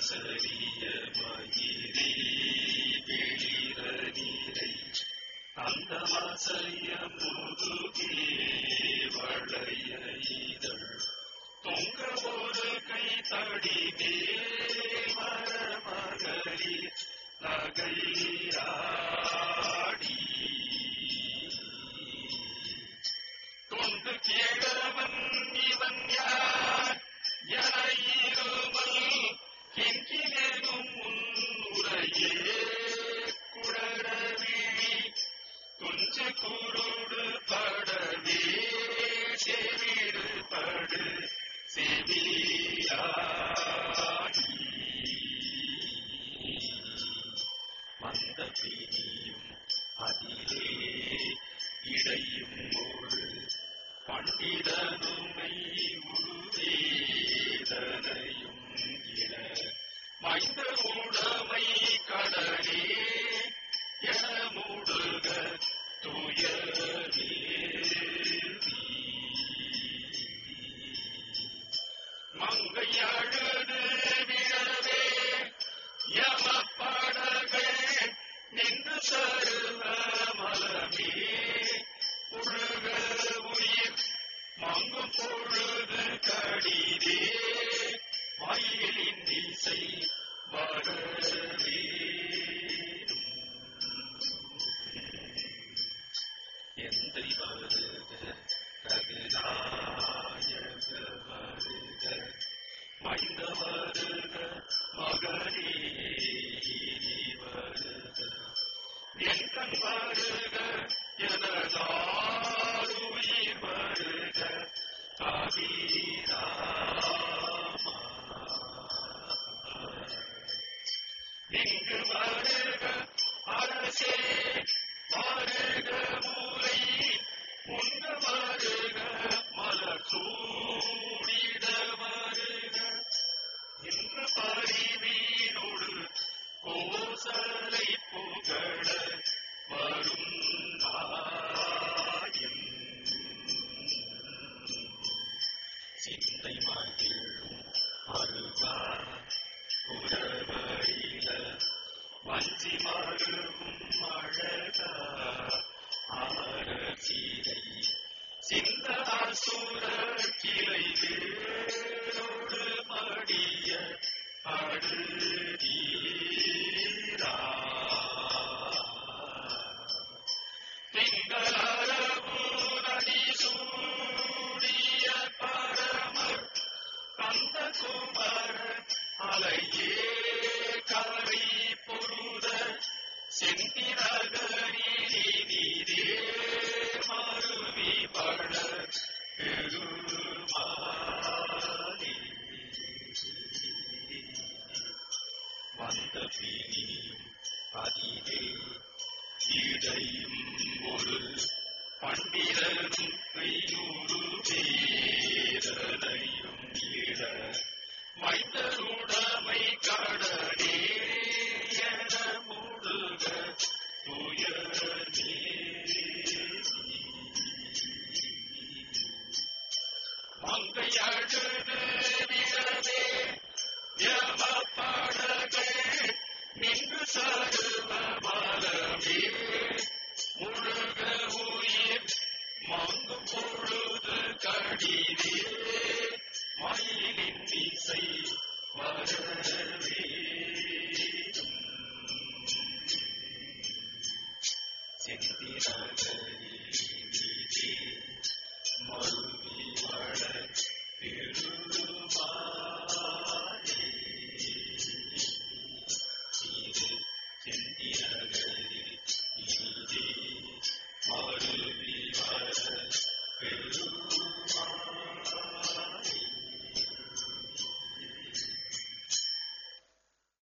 சரிய மயிரே அந்த வாசைய முதுகே வளைய இதழ் தொங்க ஒரு கை தடிதே மரமகரி நகையாடி தொண்டு கேடவன் இவன் யார்? என கெஞ்சினேனும் முன்னுரையே. கடிதே வாயிலின் திசை வரவே என் கந்த அலையே கரை பொருத செந்திரகரி நீரே மருவி பட பெருமாதி வந்த பிரியும் அதிலே இடையும் ஒரு பண்டிரனும் கையூறு பேரனையும் மைந்தருடமை கடலே என முடுக துயரே மங்கை அழுது விழவே யமப்படகள் நின்று சருவ செந்திரகரி மருவி வள பெரு